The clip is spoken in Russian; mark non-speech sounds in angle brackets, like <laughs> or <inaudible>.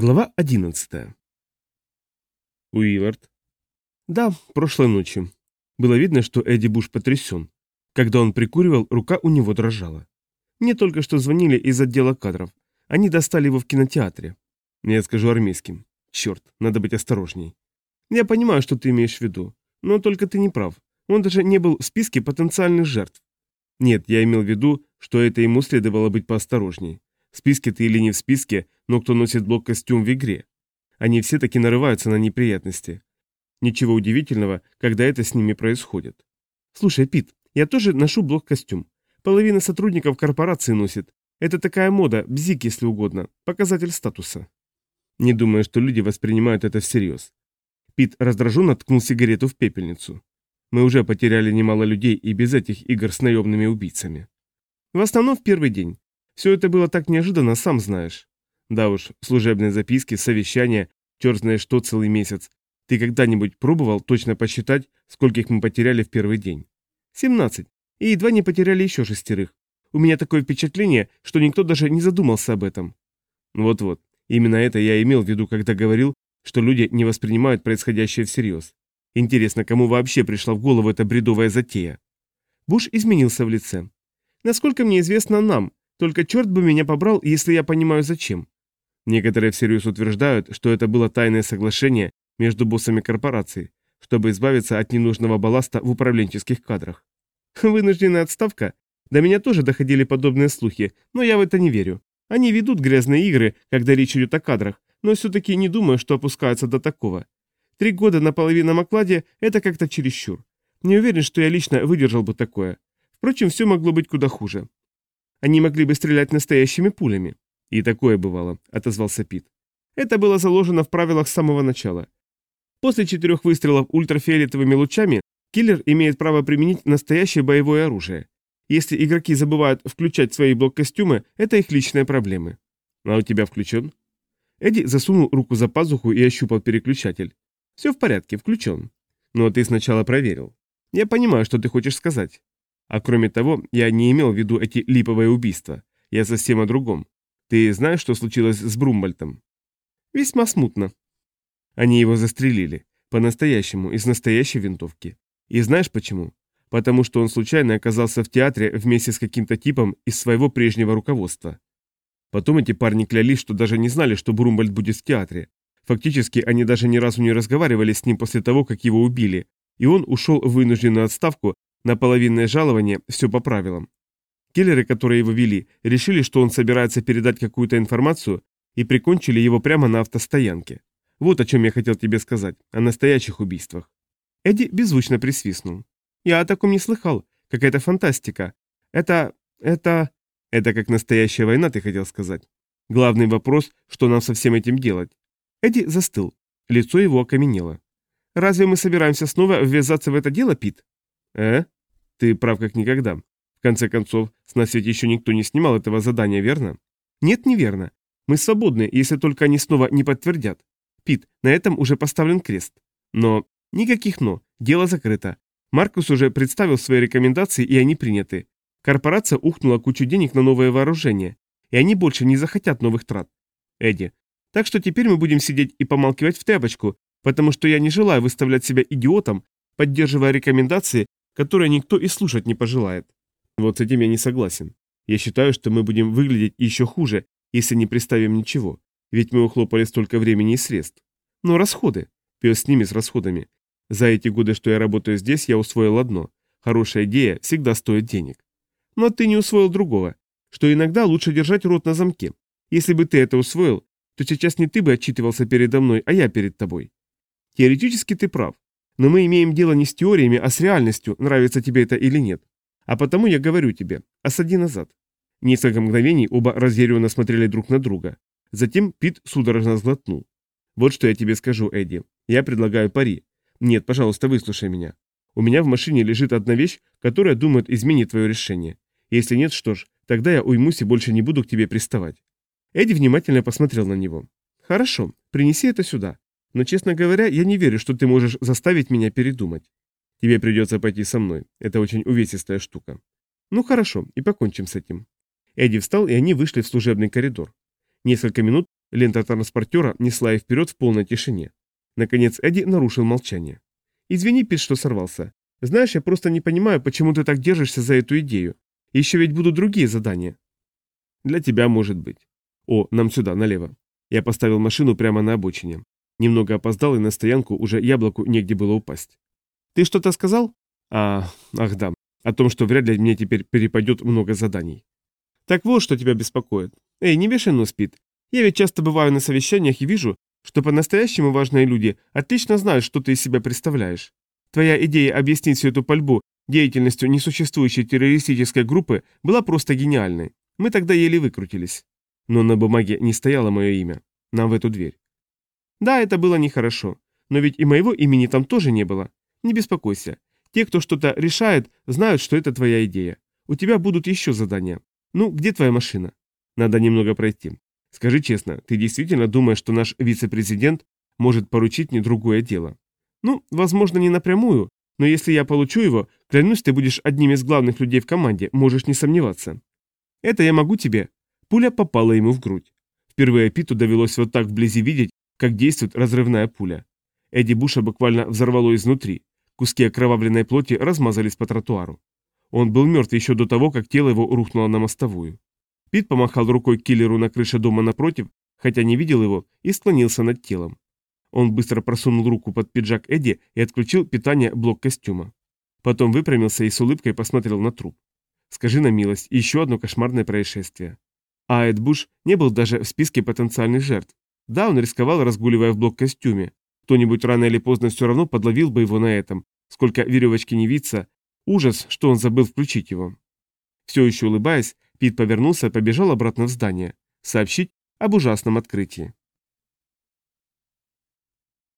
Глава 11 Уиллард. Да, прошлой ночью. Было видно, что Эдди Буш потрясен. Когда он прикуривал, рука у него дрожала. Мне только что звонили из отдела кадров. Они достали его в кинотеатре. Я скажу армейским. Черт, надо быть осторожней. Я понимаю, что ты имеешь в виду. Но только ты не прав. Он даже не был в списке потенциальных жертв. Нет, я имел в виду, что это ему следовало быть поосторожней. В списке ты или не в списке, но кто носит блок-костюм в игре? Они все таки нарываются на неприятности. Ничего удивительного, когда это с ними происходит. Слушай, Пит, я тоже ношу блок-костюм. Половина сотрудников корпорации носит. Это такая мода, бзик, если угодно, показатель статуса. Не думаю, что люди воспринимают это всерьез. Пит раздраженно ткнул сигарету в пепельницу. Мы уже потеряли немало людей и без этих игр с наемными убийцами. В основном в первый день. Все это было так неожиданно, сам знаешь. Да уж, служебные записки, совещания, черт знает что целый месяц. Ты когда-нибудь пробовал точно посчитать, скольких мы потеряли в первый день? 17. И едва не потеряли еще шестерых. У меня такое впечатление, что никто даже не задумался об этом. Вот-вот. Именно это я имел в виду, когда говорил, что люди не воспринимают происходящее всерьез. Интересно, кому вообще пришла в голову эта бредовая затея? Буш изменился в лице. Насколько мне известно, нам, только черт бы меня побрал, если я понимаю зачем. Некоторые всерьез утверждают, что это было тайное соглашение между боссами корпорации, чтобы избавиться от ненужного балласта в управленческих кадрах. <laughs> Вынужденная отставка? До меня тоже доходили подобные слухи, но я в это не верю. Они ведут грязные игры, когда речь идет о кадрах, но все-таки не думаю, что опускаются до такого. Три года на половинном окладе – это как-то чересчур. Не уверен, что я лично выдержал бы такое. Впрочем, все могло быть куда хуже. Они могли бы стрелять настоящими пулями. И такое бывало, отозвался Пит. Это было заложено в правилах с самого начала. После четырех выстрелов ультрафиолетовыми лучами киллер имеет право применить настоящее боевое оружие. Если игроки забывают включать свои блок-костюмы, это их личные проблемы. А у тебя включен? Эдди засунул руку за пазуху и ощупал переключатель. Все в порядке, включен. Но ты сначала проверил. Я понимаю, что ты хочешь сказать. А кроме того, я не имел в виду эти липовые убийства. Я совсем о другом. Ты знаешь, что случилось с Брумбальтом? Весьма смутно. Они его застрелили. По-настоящему, из настоящей винтовки. И знаешь почему? Потому что он случайно оказался в театре вместе с каким-то типом из своего прежнего руководства. Потом эти парни клялись, что даже не знали, что Брумбальд будет в театре. Фактически, они даже ни разу не разговаривали с ним после того, как его убили, и он ушел в вынужденную отставку на половинное жалование, все по правилам. Киллеры, которые его вели, решили, что он собирается передать какую-то информацию и прикончили его прямо на автостоянке. Вот о чем я хотел тебе сказать, о настоящих убийствах. Эдди беззвучно присвистнул. Я о таком не слыхал. Какая-то фантастика. Это... это... Это как настоящая война, ты хотел сказать. Главный вопрос, что нам со всем этим делать. Эдди застыл. Лицо его окаменело. Разве мы собираемся снова ввязаться в это дело, Пит? Э? Ты прав как никогда. В конце концов, с нас ведь еще никто не снимал этого задания, верно? Нет, неверно. Мы свободны, если только они снова не подтвердят. Пит, на этом уже поставлен крест. Но никаких «но». Дело закрыто. Маркус уже представил свои рекомендации, и они приняты. Корпорация ухнула кучу денег на новое вооружение, и они больше не захотят новых трат. Эдди. Так что теперь мы будем сидеть и помалкивать в тряпочку, потому что я не желаю выставлять себя идиотом, поддерживая рекомендации, которые никто и слушать не пожелает. Вот с этим я не согласен. Я считаю, что мы будем выглядеть еще хуже, если не представим ничего, ведь мы ухлопали столько времени и средств. Но расходы. Пес с ними с расходами. За эти годы, что я работаю здесь, я усвоил одно. Хорошая идея всегда стоит денег. Но ты не усвоил другого, что иногда лучше держать рот на замке. Если бы ты это усвоил, то сейчас не ты бы отчитывался передо мной, а я перед тобой. Теоретически ты прав, но мы имеем дело не с теориями, а с реальностью, нравится тебе это или нет. А потому я говорю тебе, осади назад. Несколько мгновений оба разъяренно смотрели друг на друга. Затем Пит судорожно сглотнул. Вот что я тебе скажу, Эдди. Я предлагаю пари. Нет, пожалуйста, выслушай меня. У меня в машине лежит одна вещь, которая, думает, изменит твое решение. Если нет, что ж, тогда я уймусь и больше не буду к тебе приставать. Эдди внимательно посмотрел на него. Хорошо, принеси это сюда. Но, честно говоря, я не верю, что ты можешь заставить меня передумать. Тебе придется пойти со мной. Это очень увесистая штука. Ну хорошо, и покончим с этим. Эдди встал, и они вышли в служебный коридор. Несколько минут Лента транспортера несла их вперед в полной тишине. Наконец Эдди нарушил молчание. «Извини, Пит, что сорвался. Знаешь, я просто не понимаю, почему ты так держишься за эту идею. Еще ведь будут другие задания». «Для тебя, может быть. О, нам сюда, налево». Я поставил машину прямо на обочине. Немного опоздал, и на стоянку уже яблоку негде было упасть. «Ты что-то сказал?» «А, ах да, о том, что вряд ли мне теперь перепадет много заданий». «Так вот, что тебя беспокоит. Эй, не вешай нос, Пит. Я ведь часто бываю на совещаниях и вижу, что по-настоящему важные люди отлично знают, что ты из себя представляешь. Твоя идея объяснить всю эту пальбу деятельностью несуществующей террористической группы была просто гениальной. Мы тогда еле выкрутились. Но на бумаге не стояло мое имя. Нам в эту дверь. Да, это было нехорошо. Но ведь и моего имени там тоже не было. Не беспокойся. Те, кто что-то решает, знают, что это твоя идея. У тебя будут еще задания. Ну, где твоя машина? Надо немного пройти. Скажи честно, ты действительно думаешь, что наш вице-президент может поручить мне другое дело? Ну, возможно, не напрямую, но если я получу его, клянусь, ты будешь одним из главных людей в команде, можешь не сомневаться. Это я могу тебе. Пуля попала ему в грудь. Впервые Питу довелось вот так вблизи видеть, как действует разрывная пуля. Эдди Буша буквально взорвало изнутри. Куски окровавленной плоти размазались по тротуару. Он был мертв еще до того, как тело его рухнуло на мостовую. Пит помахал рукой киллеру на крыше дома напротив, хотя не видел его, и склонился над телом. Он быстро просунул руку под пиджак Эдди и отключил питание блок костюма. Потом выпрямился и с улыбкой посмотрел на труп. Скажи на милость, еще одно кошмарное происшествие. А Эд Буш не был даже в списке потенциальных жертв. Да, он рисковал, разгуливая в блок-костюме. Кто-нибудь рано или поздно все равно подловил бы его на этом. Сколько веревочки не виться. Ужас, что он забыл включить его. Все еще улыбаясь, Пит повернулся и побежал обратно в здание. Сообщить об ужасном открытии.